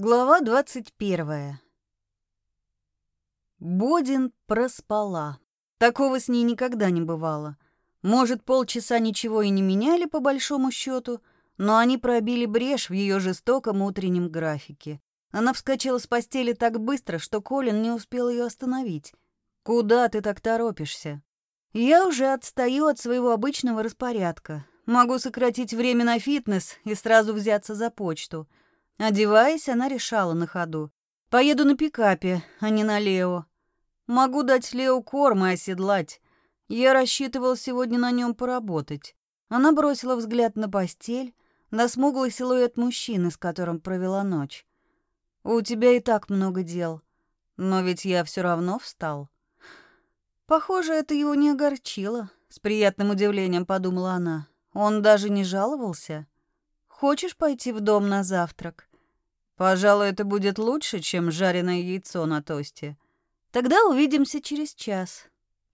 Глава двадцать первая. Бодин проспала. Такого с ней никогда не бывало. Может, полчаса ничего и не меняли по большому счету, но они пробили брешь в ее жестоком утреннем графике. Она вскочила с постели так быстро, что Колин не успел ее остановить. «Куда ты так торопишься?» «Я уже отстаю от своего обычного распорядка. Могу сократить время на фитнес и сразу взяться за почту». Одеваясь, она решала на ходу. «Поеду на пикапе, а не на Лео. Могу дать Лео корм и оседлать. Я рассчитывал сегодня на нем поработать». Она бросила взгляд на постель, на смуглый силуэт мужчины, с которым провела ночь. «У тебя и так много дел. Но ведь я все равно встал». Похоже, это его не огорчило, с приятным удивлением подумала она. Он даже не жаловался. Хочешь пойти в дом на завтрак? Пожалуй, это будет лучше, чем жареное яйцо на тосте. Тогда увидимся через час.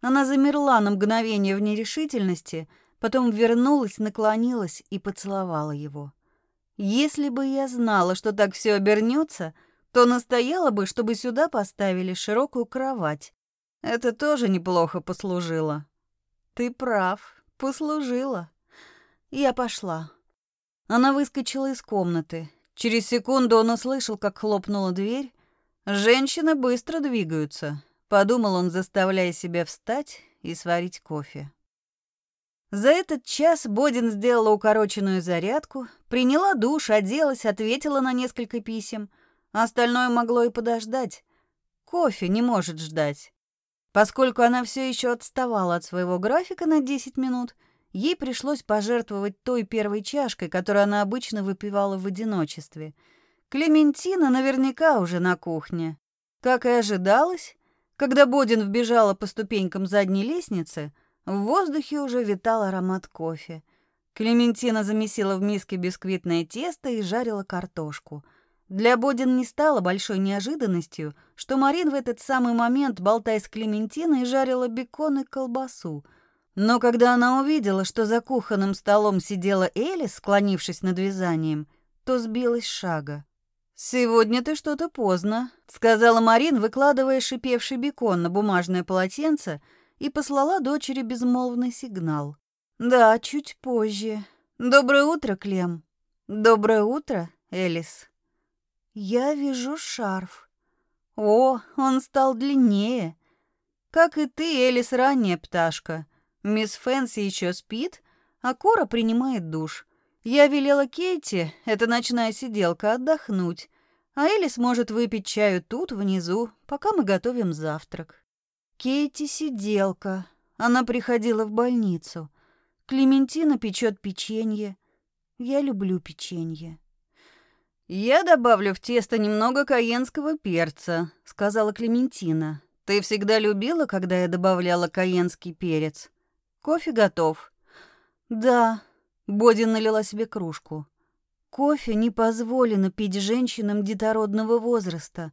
Она замерла на мгновение в нерешительности, потом вернулась, наклонилась и поцеловала его. Если бы я знала, что так все обернется, то настояла бы, чтобы сюда поставили широкую кровать. Это тоже неплохо послужило. Ты прав, послужило. Я пошла. Она выскочила из комнаты. Через секунду он услышал, как хлопнула дверь. «Женщины быстро двигаются», — подумал он, заставляя себя встать и сварить кофе. За этот час Бодин сделала укороченную зарядку, приняла душ, оделась, ответила на несколько писем. Остальное могло и подождать. Кофе не может ждать. Поскольку она все еще отставала от своего графика на 10 минут, Ей пришлось пожертвовать той первой чашкой, которую она обычно выпивала в одиночестве. Клементина наверняка уже на кухне. Как и ожидалось, когда Бодин вбежала по ступенькам задней лестницы, в воздухе уже витал аромат кофе. Клементина замесила в миске бисквитное тесто и жарила картошку. Для Бодин не стало большой неожиданностью, что Марин в этот самый момент, болтая с Клементиной, жарила бекон и колбасу — но когда она увидела, что за кухонным столом сидела Элис, склонившись над вязанием, то сбилась шага. «Сегодня ты что-то поздно», — сказала Марин, выкладывая шипевший бекон на бумажное полотенце и послала дочери безмолвный сигнал. «Да, чуть позже. Доброе утро, Клем». «Доброе утро, Элис». «Я вяжу шарф». «О, он стал длиннее. Как и ты, Элис, ранняя пташка». Мисс Фэнси еще спит, а Кора принимает душ. Я велела Кейти, это ночная сиделка, отдохнуть, а Элли сможет выпить чаю тут, внизу, пока мы готовим завтрак. Кейти сиделка. Она приходила в больницу. Клементина печет печенье. Я люблю печенье. «Я добавлю в тесто немного каенского перца», — сказала Клементина. «Ты всегда любила, когда я добавляла каенский перец?» Кофе готов. Да, Боди налила себе кружку. Кофе не позволено пить женщинам детородного возраста.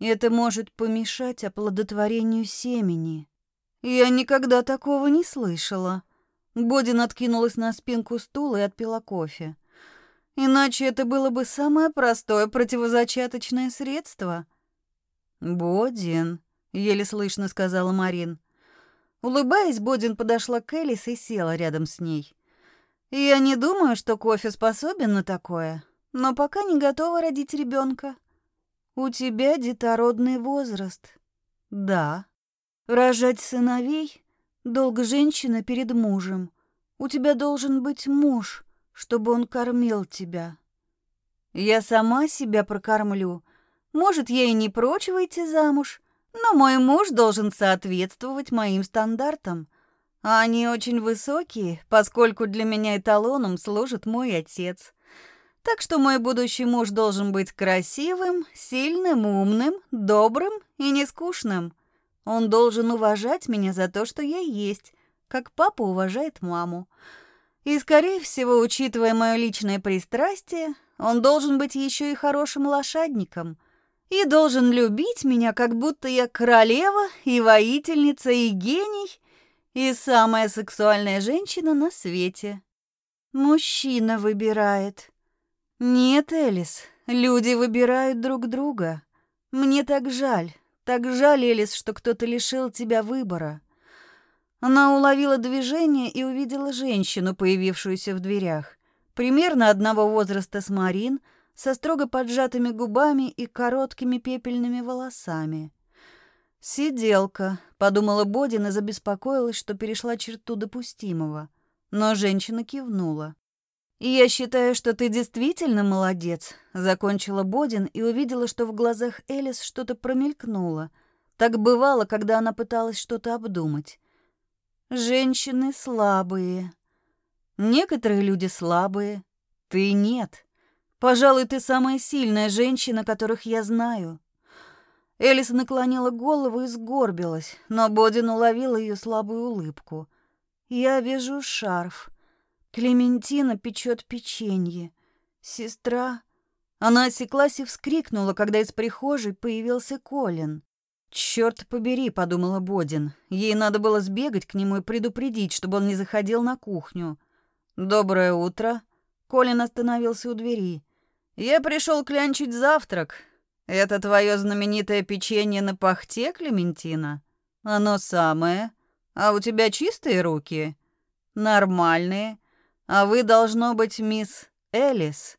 Это может помешать оплодотворению семени. Я никогда такого не слышала. Бодин откинулась на спинку стула и отпила кофе. Иначе это было бы самое простое противозачаточное средство. «Бодин», — еле слышно сказала Марин, Улыбаясь, Бодин подошла к Элис и села рядом с ней. «Я не думаю, что кофе способен на такое, но пока не готова родить ребенка. У тебя детородный возраст. Да. Рожать сыновей — долг женщины перед мужем. У тебя должен быть муж, чтобы он кормил тебя. Я сама себя прокормлю. Может, я и не прочь выйти замуж, но мой муж должен соответствовать моим стандартам. А они очень высокие, поскольку для меня эталоном служит мой отец. Так что мой будущий муж должен быть красивым, сильным, умным, добрым и нескучным. Он должен уважать меня за то, что я есть, как папа уважает маму. И, скорее всего, учитывая мое личное пристрастие, он должен быть еще и хорошим лошадником — и должен любить меня, как будто я королева и воительница и гений, и самая сексуальная женщина на свете. Мужчина выбирает. Нет, Элис, люди выбирают друг друга. Мне так жаль, так жаль, Элис, что кто-то лишил тебя выбора. Она уловила движение и увидела женщину, появившуюся в дверях. Примерно одного возраста с Марин, со строго поджатыми губами и короткими пепельными волосами. «Сиделка», — подумала Бодин и забеспокоилась, что перешла черту допустимого. Но женщина кивнула. «И я считаю, что ты действительно молодец», — закончила Бодин и увидела, что в глазах Элис что-то промелькнуло. Так бывало, когда она пыталась что-то обдумать. «Женщины слабые. Некоторые люди слабые. Ты нет. Пожалуй, ты самая сильная женщина, которых я знаю». Элис наклонила голову и сгорбилась, но Бодин уловила ее слабую улыбку. «Я вижу шарф». Клементина печет печенье. Сестра... Она осеклась и вскрикнула, когда из прихожей появился Колин. «Черт побери», — подумала Бодин. Ей надо было сбегать к нему и предупредить, чтобы он не заходил на кухню. «Доброе утро». Колин остановился у двери. «Я пришел клянчить завтрак. Это твое знаменитое печенье на пахте, Клементина? Оно самое. А у тебя чистые руки?» «Нормальные. А вы, должно быть, мисс Элис».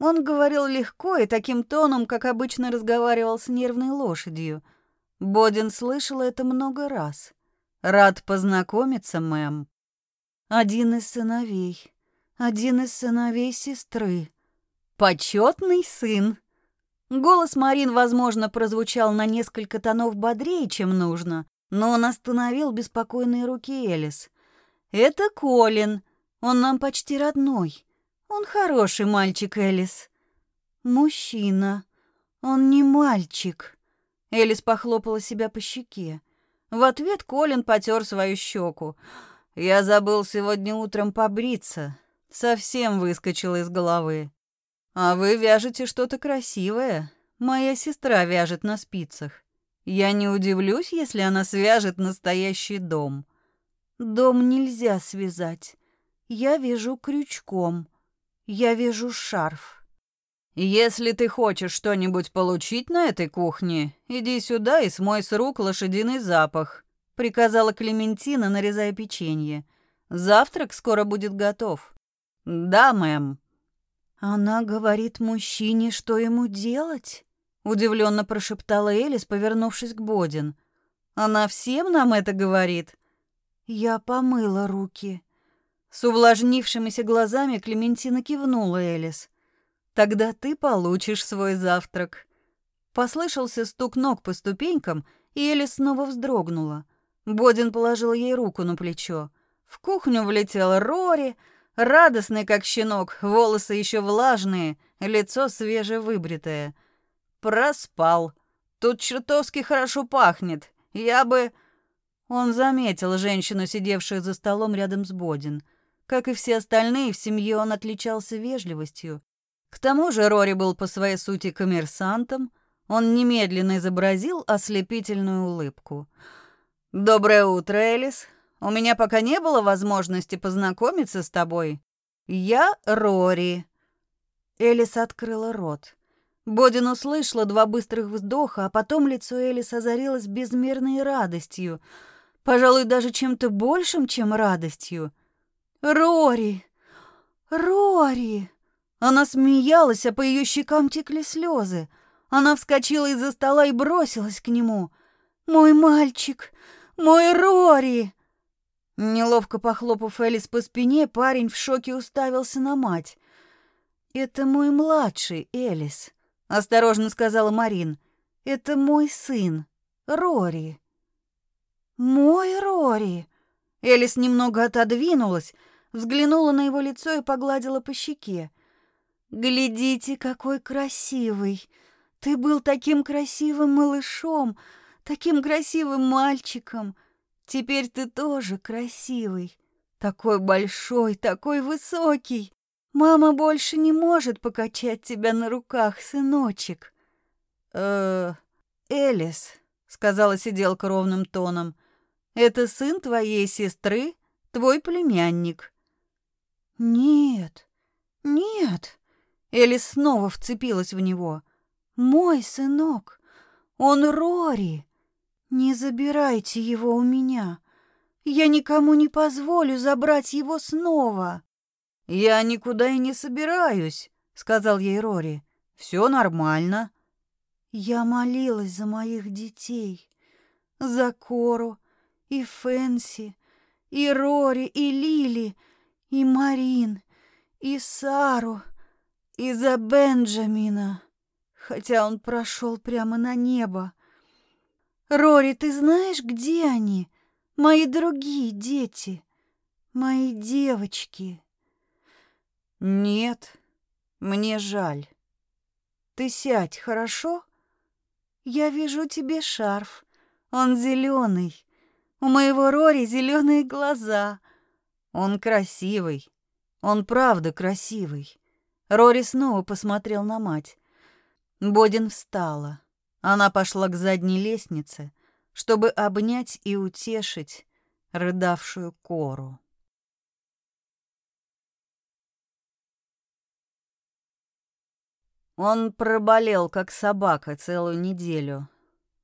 Он говорил легко и таким тоном, как обычно разговаривал с нервной лошадью. Бодин слышал это много раз. «Рад познакомиться, мэм». «Один из сыновей. Один из сыновей сестры. Почетный сын». Голос Марин, возможно, прозвучал на несколько тонов бодрее, чем нужно, но он остановил беспокойные руки Элис. «Это Колин. Он нам почти родной. Он хороший мальчик, Элис. Мужчина. Он не мальчик. Элис похлопала себя по щеке. В ответ Колин потер свою щеку. Я забыл сегодня утром побриться. Совсем выскочил из головы. А вы вяжете что-то красивое. Моя сестра вяжет на спицах. Я не удивлюсь, если она свяжет настоящий дом. Дом нельзя связать. Я вяжу крючком. Я вяжу шарф. Если ты хочешь что-нибудь получить на этой кухне, иди сюда и смой с рук лошадиный запах, приказала Клементина, нарезая печенье. Завтрак скоро будет готов. Да, мэм. Она говорит мужчине, что ему делать? удивленно прошептала Элис, повернувшись к Бодин. Она всем нам это говорит. Я помыла руки. С увлажнившимися глазами Клементина кивнула Элис. «Тогда ты получишь свой завтрак». Послышался стук ног по ступенькам, и Элис снова вздрогнула. Бодин положил ей руку на плечо. В кухню влетел Рори, радостный как щенок, волосы еще влажные, лицо свежевыбритое. Проспал. Тут чертовски хорошо пахнет. Я бы... Он заметил женщину, сидевшую за столом рядом с Бодин. Как и все остальные, в семье он отличался вежливостью. К тому же Рори был по своей сути коммерсантом. Он немедленно изобразил ослепительную улыбку. «Доброе утро, Элис. У меня пока не было возможности познакомиться с тобой. Я Рори». Элис открыла рот. Бодин услышала два быстрых вздоха, а потом лицо Элис озарилось безмерной радостью. Пожалуй, даже чем-то большим, чем радостью. «Рори! Рори!» Она смеялась, а по ее щекам текли слезы. Она вскочила из-за стола и бросилась к нему. «Мой мальчик! Мой Рори!» Неловко похлопав Элис по спине, парень в шоке уставился на мать. «Это мой младший, Элис», — осторожно сказала Марин. «Это мой сын, Рори». «Мой Рори!» Элис немного отодвинулась, взглянула на его лицо и погладила по щеке. «Глядите, какой красивый! Ты был таким красивым малышом, таким красивым мальчиком. Теперь ты тоже красивый, такой большой, такой высокий. Мама больше не может покачать тебя на руках, сыночек». «Э, Элис», — сказала сиделка ровным тоном, — «это сын твоей сестры, твой племянник». «Нет, нет». Элли снова вцепилась в него. «Мой сынок! Он Рори! Не забирайте его у меня! Я никому не позволю забрать его снова!» «Я никуда и не собираюсь», — сказал ей Рори. «Все нормально». Я молилась за моих детей, за Кору и Фэнси, и Рори, и Лили, и Марин, и Сару, и за Бенджамина, хотя он прошел прямо на небо. Рори, ты знаешь, где они? Мои другие дети, мои девочки. Нет, мне жаль. Ты сядь, хорошо? Я вижу тебе шарф. Он зеленый. У моего Рори зеленые глаза. Он красивый. Он правда красивый. Рори снова посмотрел на мать. Бодин встала. Она пошла к задней лестнице, чтобы обнять и утешить рыдавшую Кору. Он проболел, как собака, целую неделю.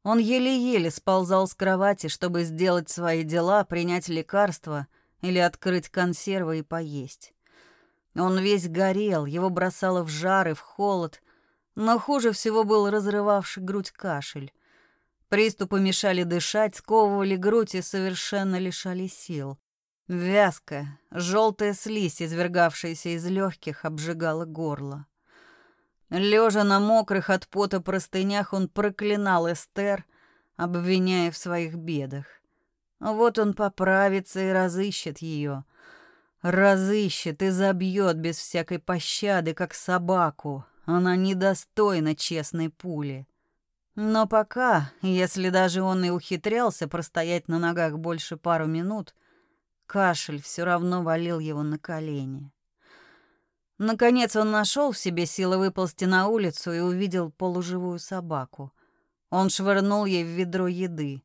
Он еле-еле сползал с кровати, чтобы сделать свои дела, принять лекарства или открыть консервы и поесть. Он весь горел, его бросало в жар и в холод, но хуже всего был разрывавший грудь кашель. Приступы мешали дышать, сковывали грудь и совершенно лишали сил. Вязкая, желтая слизь, извергавшаяся из легких, обжигала горло. Лежа на мокрых от пота простынях, он проклинал Эстер, обвиняя в своих бедах. Вот он поправится и разыщет ее. Разыщет и забьет без всякой пощады, как собаку. Она недостойна честной пули. Но пока, если даже он и ухитрялся простоять на ногах больше пару минут, кашель все равно валил его на колени. Наконец он нашел в себе силы выползти на улицу и увидел полуживую собаку. Он швырнул ей в ведро еды.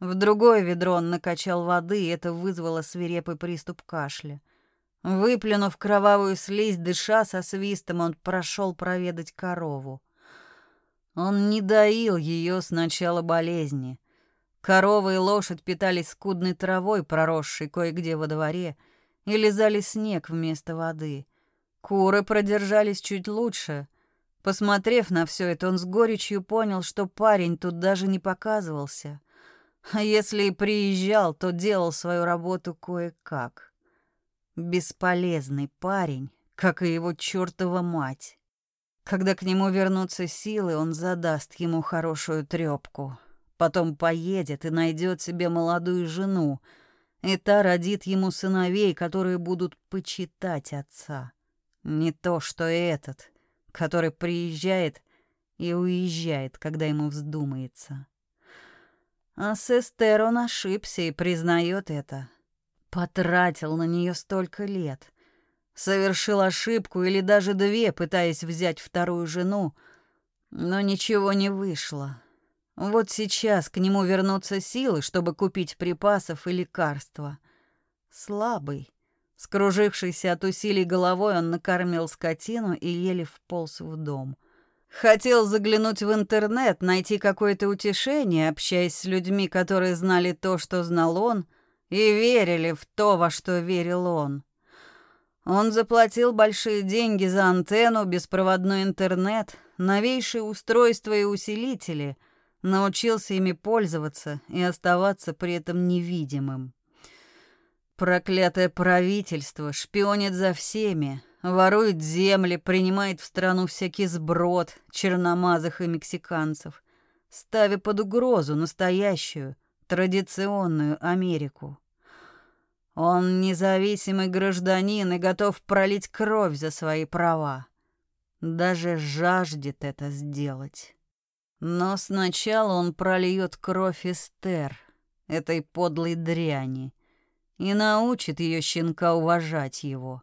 В другое ведро он накачал воды, и это вызвало свирепый приступ кашля. Выплюнув кровавую слизь, дыша со свистом, он прошел проведать корову. Он не доил ее с начала болезни. Корова и лошадь питались скудной травой, проросшей кое-где во дворе, и лизали снег вместо воды — Куры продержались чуть лучше. Посмотрев на все это, он с горечью понял, что парень тут даже не показывался. А если и приезжал, то делал свою работу кое-как. Бесполезный парень, как и его чертова мать. Когда к нему вернутся силы, он задаст ему хорошую трепку. Потом поедет и найдет себе молодую жену, и та родит ему сыновей, которые будут почитать отца. Не то, что этот, который приезжает и уезжает, когда ему вздумается. А с Эстер он ошибся и признает это. Потратил на нее столько лет. Совершил ошибку или даже две, пытаясь взять вторую жену, но ничего не вышло. Вот сейчас к нему вернутся силы, чтобы купить припасов и лекарства. Слабый, Скружившийся от усилий головой, он накормил скотину и еле вполз в дом. Хотел заглянуть в интернет, найти какое-то утешение, общаясь с людьми, которые знали то, что знал он, и верили в то, во что верил он. Он заплатил большие деньги за антенну, беспроводной интернет, новейшие устройства и усилители, научился ими пользоваться и оставаться при этом невидимым. Проклятое правительство шпионит за всеми, ворует земли, принимает в страну всякий сброд черномазых и мексиканцев, ставя под угрозу настоящую, традиционную Америку. Он независимый гражданин и готов пролить кровь за свои права. Даже жаждет это сделать. Но сначала он прольет кровь Эстер, этой подлой дряни, и научит ее щенка уважать его.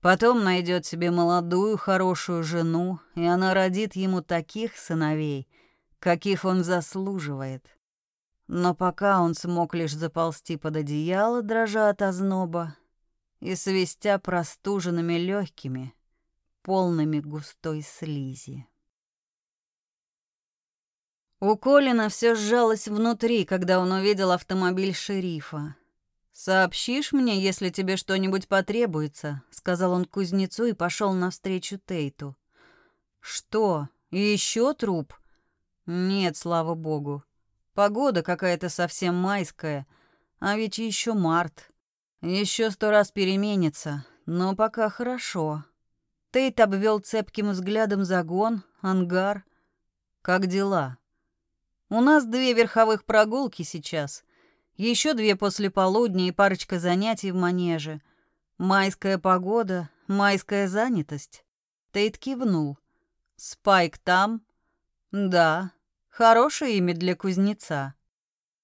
Потом найдет себе молодую хорошую жену, и она родит ему таких сыновей, каких он заслуживает. Но пока он смог лишь заползти под одеяло, дрожа от озноба, и свистя простуженными легкими, полными густой слизи. У Колина все сжалось внутри, когда он увидел автомобиль шерифа. «Сообщишь мне, если тебе что-нибудь потребуется», — сказал он кузнецу и пошел навстречу Тейту. «Что? Еще труп?» «Нет, слава богу. Погода какая-то совсем майская, а ведь еще март. Еще сто раз переменится, но пока хорошо». Тейт обвел цепким взглядом загон, ангар. «Как дела?» «У нас две верховых прогулки сейчас. Еще две после полудня и парочка занятий в манеже. Майская погода, майская занятость. Тейт кивнул. Спайк там? Да. Хорошее имя для кузнеца.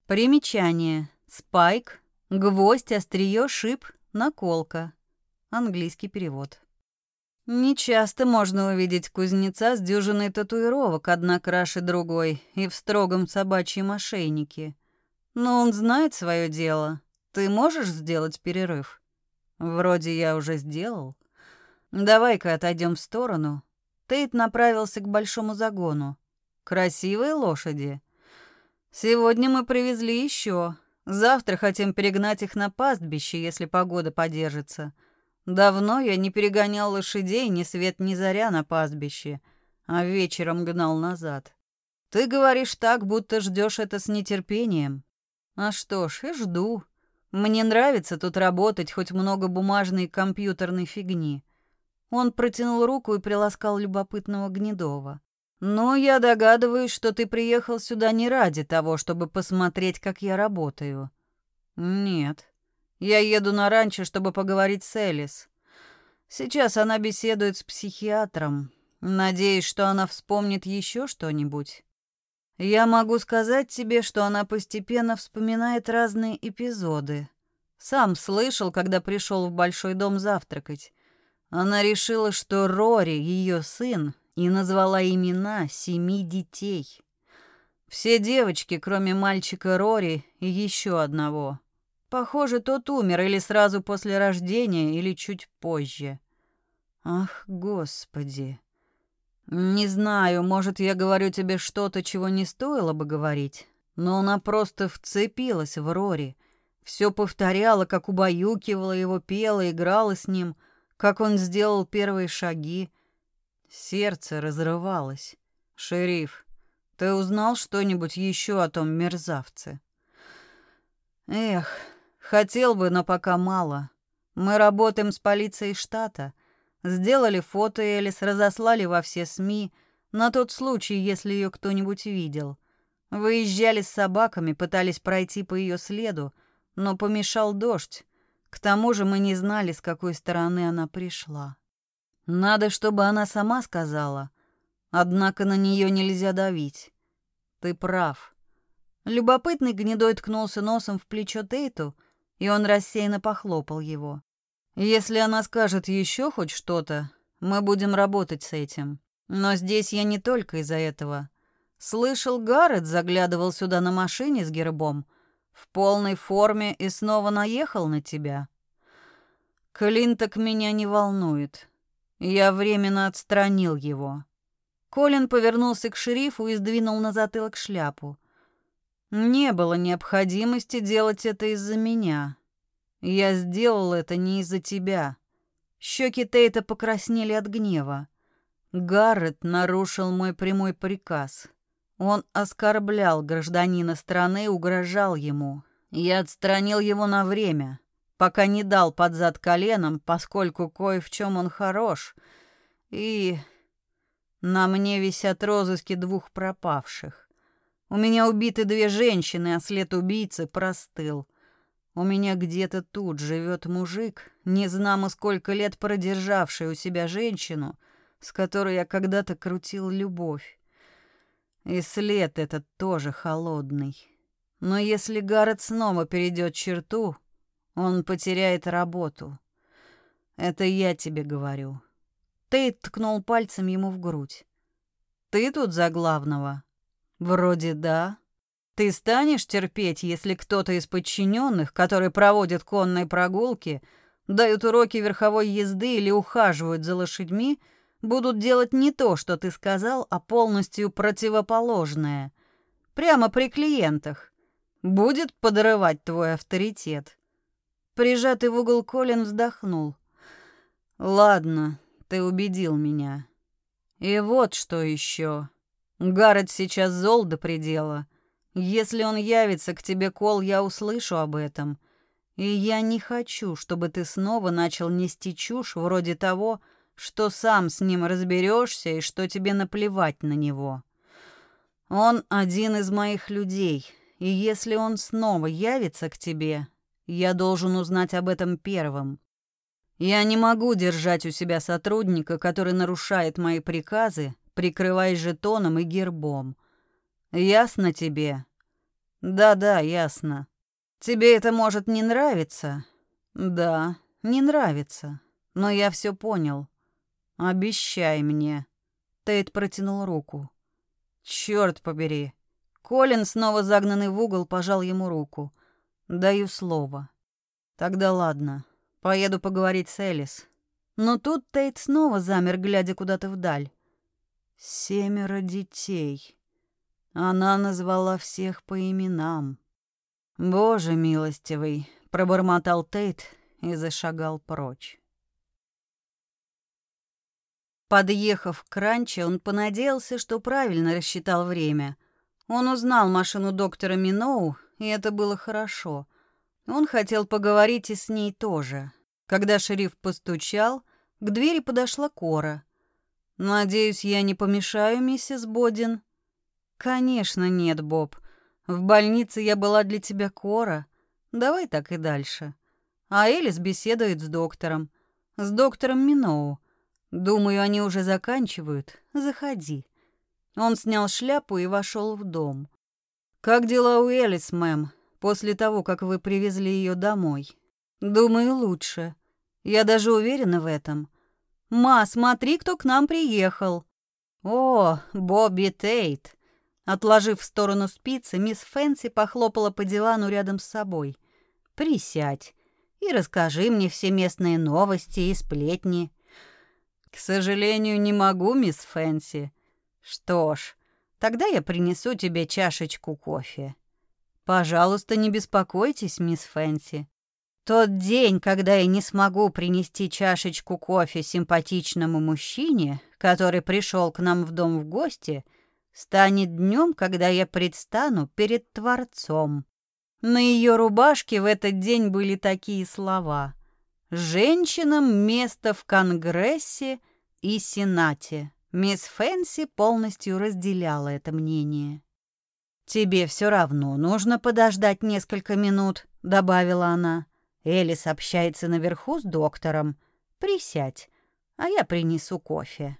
Примечание. Спайк. Гвоздь, острие, шип, наколка. Английский перевод. Нечасто можно увидеть кузнеца с дюжиной татуировок, одна краше другой, и в строгом собачьем ошейнике. Но он знает свое дело. Ты можешь сделать перерыв? Вроде я уже сделал. Давай-ка отойдем в сторону. Тейт направился к большому загону. Красивые лошади. Сегодня мы привезли еще. Завтра хотим перегнать их на пастбище, если погода подержится. Давно я не перегонял лошадей ни свет ни заря на пастбище, а вечером гнал назад. Ты говоришь так, будто ждешь это с нетерпением. А что ж, и жду. Мне нравится тут работать, хоть много бумажной компьютерной фигни. Он протянул руку и приласкал любопытного Гнедова. «Но я догадываюсь, что ты приехал сюда не ради того, чтобы посмотреть, как я работаю». «Нет. Я еду на ранчо, чтобы поговорить с Элис. Сейчас она беседует с психиатром. Надеюсь, что она вспомнит еще что-нибудь. Я могу сказать тебе, что она постепенно вспоминает разные эпизоды. Сам слышал, когда пришел в большой дом завтракать. Она решила, что Рори ее сын, и назвала имена семи детей. Все девочки, кроме мальчика Рори и еще одного. Похоже, тот умер или сразу после рождения, или чуть позже. Ах, господи. Не знаю, может, я говорю тебе что-то, чего не стоило бы говорить, но она просто вцепилась в Рори. Все повторяла, как убаюкивала его, пела, играла с ним, как он сделал первые шаги. Сердце разрывалось. «Шериф, ты узнал что-нибудь еще о том мерзавце?» «Эх, хотел бы, но пока мало. Мы работаем с полицией штата». Сделали фото Элис, разослали во все СМИ, на тот случай, если ее кто-нибудь видел. Выезжали с собаками, пытались пройти по ее следу, но помешал дождь. К тому же мы не знали, с какой стороны она пришла. Надо, чтобы она сама сказала. Однако на нее нельзя давить. Ты прав. Любопытный гнедой ткнулся носом в плечо Тейту, и он рассеянно похлопал его. Если она скажет еще хоть что-то, мы будем работать с этим. Но здесь я не только из-за этого. Слышал, Гаррет заглядывал сюда на машине с гербом, в полной форме и снова наехал на тебя. Клинток меня не волнует. Я временно отстранил его. Колин повернулся к шерифу и сдвинул на затылок шляпу. Не было необходимости делать это из-за меня. Я сделал это не из-за тебя. Щеки Тейта покраснели от гнева. Гаррет нарушил мой прямой приказ. Он оскорблял гражданина страны угрожал ему. Я отстранил его на время, пока не дал под зад коленом, поскольку кое в чем он хорош. И на мне висят розыски двух пропавших. У меня убиты две женщины, а след убийцы простыл. У меня где-то тут живет мужик, не знамо сколько лет продержавший у себя женщину, с которой я когда-то крутил любовь. И след этот тоже холодный. Но если Гаррет снова перейдет черту, он потеряет работу. Это я тебе говорю. Тейт ткнул пальцем ему в грудь. Ты тут за главного? Вроде да. Ты станешь терпеть, если кто-то из подчиненных, которые проводят конные прогулки, дают уроки верховой езды или ухаживают за лошадьми, будут делать не то, что ты сказал, а полностью противоположное. Прямо при клиентах. Будет подрывать твой авторитет. Прижатый в угол Колин вздохнул. Ладно, ты убедил меня. И вот что еще. Гаррет сейчас зол до предела. Если он явится к тебе, Кол, я услышу об этом. И я не хочу, чтобы ты снова начал нести чушь вроде того, что сам с ним разберешься и что тебе наплевать на него. Он один из моих людей, и если он снова явится к тебе, я должен узнать об этом первым. Я не могу держать у себя сотрудника, который нарушает мои приказы, прикрываясь жетоном и гербом. Ясно тебе? Да-да, ясно. Тебе это может не нравиться? Да, не нравится. Но я все понял. Обещай мне. Тейт протянул руку. Черт побери. Колин, снова загнанный в угол, пожал ему руку. Даю слово. Тогда ладно. Поеду поговорить с Элис. Но тут Тейт снова замер, глядя куда-то вдаль. Семеро детей. Она назвала всех по именам. Боже милостивый, пробормотал Тейт и зашагал прочь. Подъехав к ранчо, он понадеялся, что правильно рассчитал время. Он узнал машину доктора Миноу, и это было хорошо. Он хотел поговорить и с ней тоже. Когда шериф постучал, к двери подошла Кора. «Надеюсь, я не помешаю, миссис Бодин?» «Конечно нет, Боб. В больнице я была для тебя Кора. Давай так и дальше». А Элис беседует с доктором. С доктором Миноу. Думаю, они уже заканчивают. Заходи. Он снял шляпу и вошел в дом. Как дела у Элис, мэм, после того, как вы привезли ее домой? Думаю, лучше. Я даже уверена в этом. Ма, смотри, кто к нам приехал. О, Бобби Тейт. Отложив в сторону спицы, мисс Фэнси похлопала по дивану рядом с собой. Присядь и расскажи мне все местные новости и сплетни. К сожалению, не могу, мисс Фэнси. Что ж, тогда я принесу тебе чашечку кофе. Пожалуйста, не беспокойтесь, мисс Фэнси. Тот день, когда я не смогу принести чашечку кофе симпатичному мужчине, который пришел к нам в дом в гости, станет днем, когда я предстану перед Творцом. На ее рубашке в этот день были такие слова — Женщинам место в Конгрессе и Сенате. Мисс Фэнси полностью разделяла это мнение. «Тебе все равно нужно подождать несколько минут», — добавила она. «Элис общается наверху с доктором. Присядь, а я принесу кофе».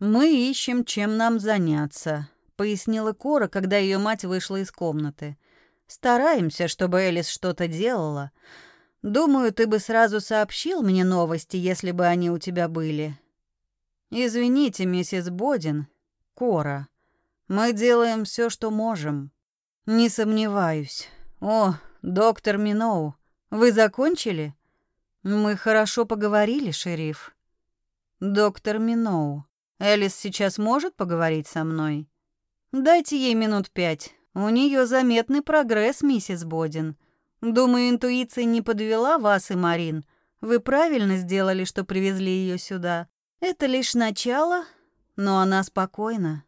«Мы ищем, чем нам заняться», — пояснила Кора, когда ее мать вышла из комнаты. «Стараемся, чтобы Элис что-то делала. Думаю, ты бы сразу сообщил мне новости, если бы они у тебя были. Извините, миссис Бодин, Кора. Мы делаем все, что можем. Не сомневаюсь. О, доктор Миноу, вы закончили? Мы хорошо поговорили, шериф. Доктор Миноу, Элис сейчас может поговорить со мной? Дайте ей минут пять. У нее заметный прогресс, миссис Бодин. Думаю, интуиция не подвела вас и Марин. Вы правильно сделали, что привезли ее сюда. Это лишь начало, но она спокойна.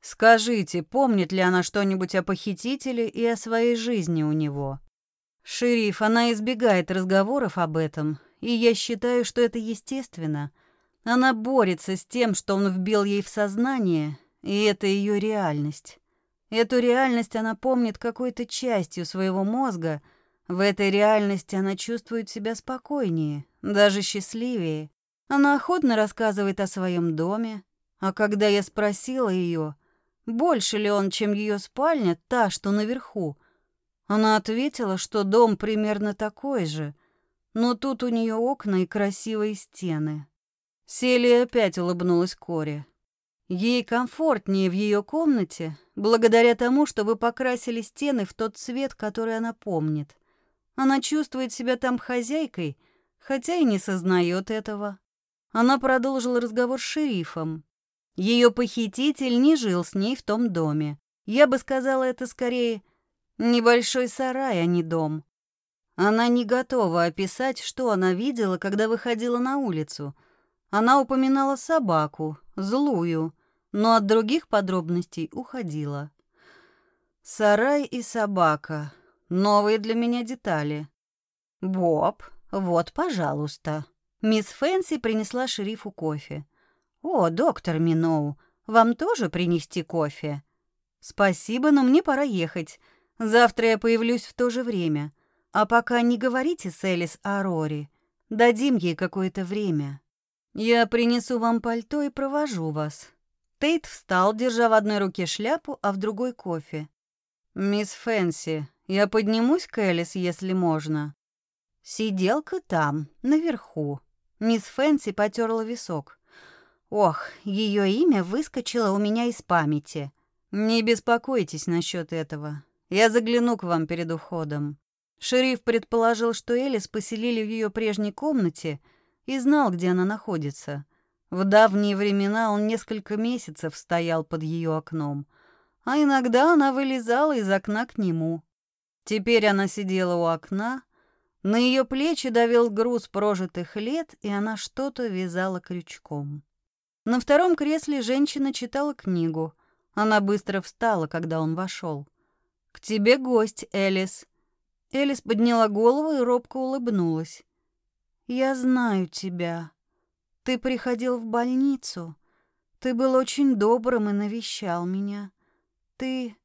Скажите, помнит ли она что-нибудь о похитителе и о своей жизни у него? Шериф, она избегает разговоров об этом, и я считаю, что это естественно. Она борется с тем, что он вбил ей в сознание, и это ее реальность. Эту реальность она помнит какой-то частью своего мозга — в этой реальности она чувствует себя спокойнее, даже счастливее. Она охотно рассказывает о своем доме, а когда я спросила ее, больше ли он, чем ее спальня, та, что наверху, она ответила, что дом примерно такой же, но тут у нее окна и красивые стены. Селия опять улыбнулась Коре. Ей комфортнее в ее комнате, благодаря тому, что вы покрасили стены в тот цвет, который она помнит. Она чувствует себя там хозяйкой, хотя и не сознает этого. Она продолжила разговор с шерифом. Ее похититель не жил с ней в том доме. Я бы сказала, это скорее небольшой сарай, а не дом. Она не готова описать, что она видела, когда выходила на улицу. Она упоминала собаку, злую, но от других подробностей уходила. Сарай и собака. Новые для меня детали. «Боб, вот, пожалуйста». Мисс Фэнси принесла шерифу кофе. «О, доктор Миноу, вам тоже принести кофе?» «Спасибо, но мне пора ехать. Завтра я появлюсь в то же время. А пока не говорите с Элис о Рори. Дадим ей какое-то время. Я принесу вам пальто и провожу вас». Тейт встал, держа в одной руке шляпу, а в другой кофе. «Мисс Фэнси, я поднимусь к Элис, если можно». «Сиделка там, наверху». Мисс Фэнси потерла висок. «Ох, ее имя выскочило у меня из памяти. Не беспокойтесь насчет этого. Я загляну к вам перед уходом. Шериф предположил, что Элис поселили в ее прежней комнате и знал, где она находится. В давние времена он несколько месяцев стоял под ее окном, а иногда она вылезала из окна к нему. Теперь она сидела у окна, на ее плечи давил груз прожитых лет, и она что-то вязала крючком. На втором кресле женщина читала книгу. Она быстро встала, когда он вошел. «К тебе гость, Элис». Элис подняла голову и робко улыбнулась. «Я знаю тебя. Ты приходил в больницу. Ты был очень добрым и навещал меня. Ты...»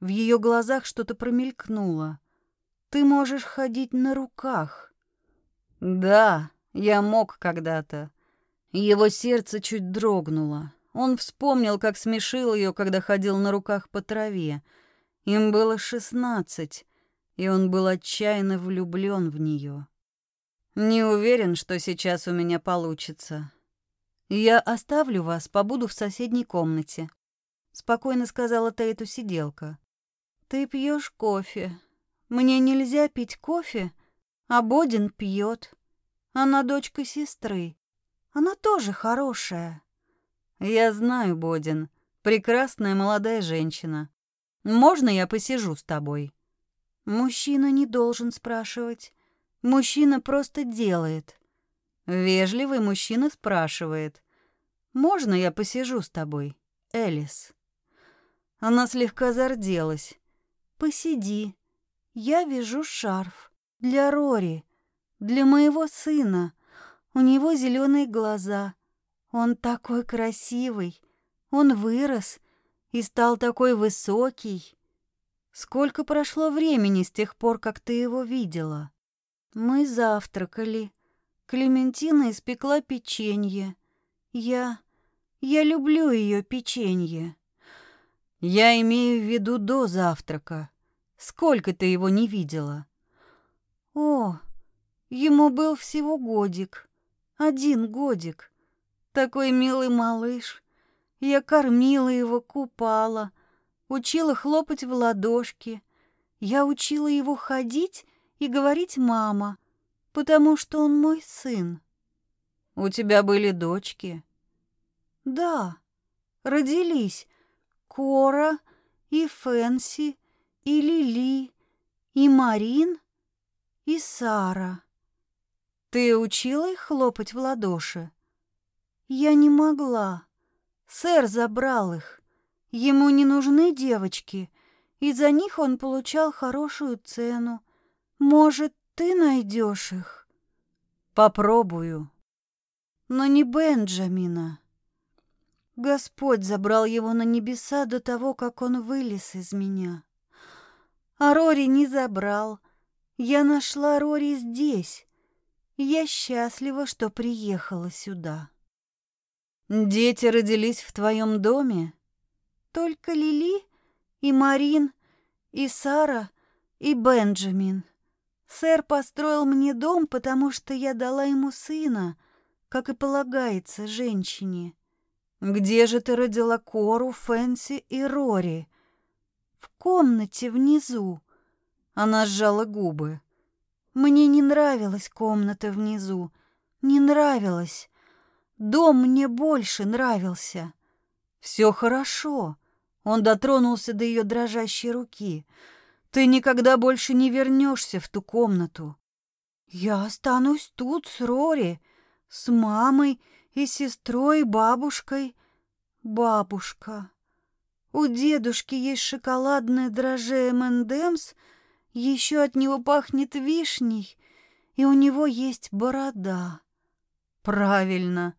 В ее глазах что-то промелькнуло. «Ты можешь ходить на руках». «Да, я мог когда-то». Его сердце чуть дрогнуло. Он вспомнил, как смешил ее, когда ходил на руках по траве. Им было шестнадцать, и он был отчаянно влюблен в нее. Не уверен, что сейчас у меня получится. Я оставлю вас, побуду в соседней комнате, спокойно сказала Тейту сиделка. Ты пьешь кофе. Мне нельзя пить кофе, а Бодин пьет. Она дочка сестры. Она тоже хорошая. «Я знаю, Бодин. Прекрасная молодая женщина. Можно я посижу с тобой?» Мужчина не должен спрашивать. Мужчина просто делает. Вежливый мужчина спрашивает. «Можно я посижу с тобой, Элис?» Она слегка зарделась. «Посиди. Я вяжу шарф. Для Рори. Для моего сына. У него зеленые глаза. Он такой красивый. Он вырос и стал такой высокий. Сколько прошло времени с тех пор, как ты его видела? Мы завтракали. Клементина испекла печенье. Я... я люблю ее печенье. Я имею в виду до завтрака. Сколько ты его не видела? О, ему был всего годик. Один годик. Такой милый малыш. Я кормила его, купала, учила хлопать в ладошки. Я учила его ходить и говорить «мама», потому что он мой сын. У тебя были дочки? Да, родились Кора и Фэнси и Лили и Марин и Сара. Ты учила их хлопать в ладоши? Я не могла. Сэр забрал их. Ему не нужны девочки, и за них он получал хорошую цену. Может, ты найдешь их? Попробую. Но не Бенджамина. Господь забрал его на небеса до того, как он вылез из меня. А Рори не забрал. Я нашла Рори здесь. Я счастлива, что приехала сюда. Дети родились в твоем доме? Только Лили и Марин, и Сара, и Бенджамин. Сэр построил мне дом, потому что я дала ему сына, как и полагается женщине. Где же ты родила Кору, Фэнси и Рори? Комнате внизу. Она сжала губы. Мне не нравилась комната внизу. Не нравилась. Дом мне больше нравился. Все хорошо. Он дотронулся до ее дрожащей руки. Ты никогда больше не вернешься в ту комнату. Я останусь тут с Рори, с мамой и сестрой, и бабушкой. Бабушка. У дедушки есть шоколадное дрожжи M&M's, еще от него пахнет вишней, и у него есть борода. Правильно.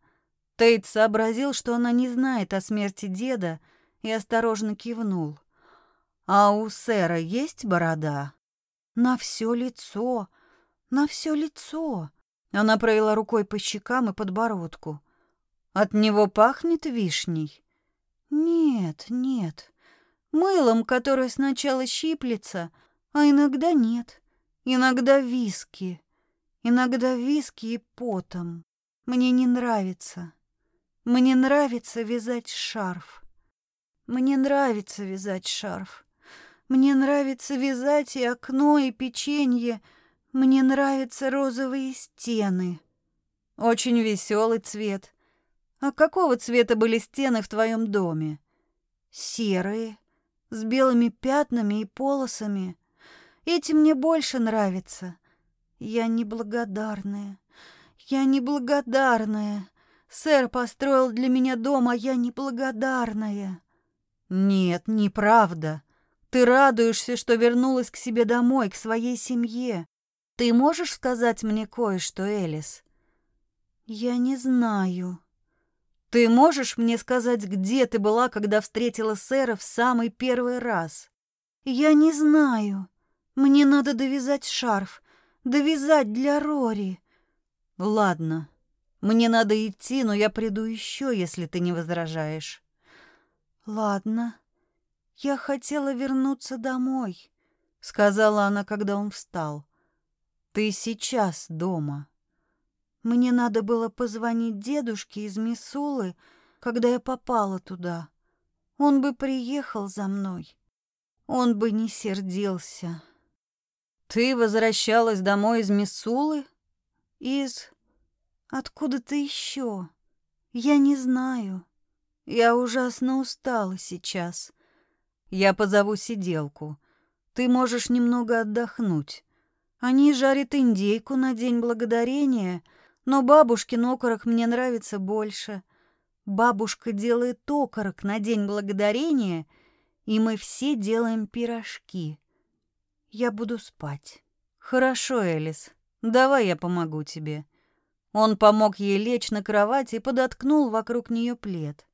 Тейт сообразил, что она не знает о смерти деда, и осторожно кивнул. А у сэра есть борода? На все лицо, на все лицо. Она провела рукой по щекам и подбородку. От него пахнет вишней? Нет, нет. Мылом, которое сначала щиплется, а иногда нет. Иногда виски. Иногда виски и потом. Мне не нравится. Мне нравится вязать шарф. Мне нравится вязать шарф. Мне нравится вязать и окно, и печенье. Мне нравятся розовые стены. Очень веселый цвет. А какого цвета были стены в твоем доме? Серые, с белыми пятнами и полосами. Эти мне больше нравятся. Я неблагодарная. Я неблагодарная. Сэр построил для меня дом, а я неблагодарная. Нет, неправда. Ты радуешься, что вернулась к себе домой, к своей семье. Ты можешь сказать мне кое-что, Элис? Я не знаю. Ты можешь мне сказать, где ты была, когда встретила сэра в самый первый раз? Я не знаю. Мне надо довязать шарф, довязать для Рори. Ладно. Мне надо идти, но я приду еще, если ты не возражаешь. Ладно. Я хотела вернуться домой, сказала она, когда он встал. Ты сейчас дома. Мне надо было позвонить дедушке из Мисулы, когда я попала туда. Он бы приехал за мной. Он бы не сердился. Ты возвращалась домой из Мисулы? Из... Откуда-то еще? Я не знаю. Я ужасно устала сейчас. Я позову сиделку. Ты можешь немного отдохнуть. Они жарят индейку на День Благодарения — но бабушкин окорок мне нравится больше. Бабушка делает окорок на День Благодарения, и мы все делаем пирожки. Я буду спать. Хорошо, Элис. Давай я помогу тебе. Он помог ей лечь на кровать и подоткнул вокруг нее плед.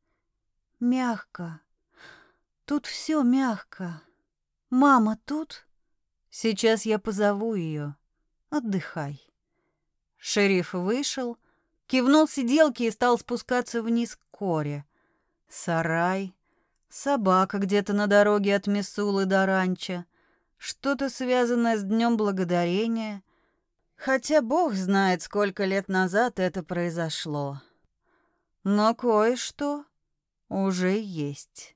Мягко. Тут все мягко. Мама тут? Сейчас я позову ее. Отдыхай. Шериф вышел, кивнул сиделке и стал спускаться вниз к коре. Сарай, собака где-то на дороге от Мисулы до ранчо, что-то связанное с Днем Благодарения. Хотя бог знает, сколько лет назад это произошло. Но кое-что уже есть.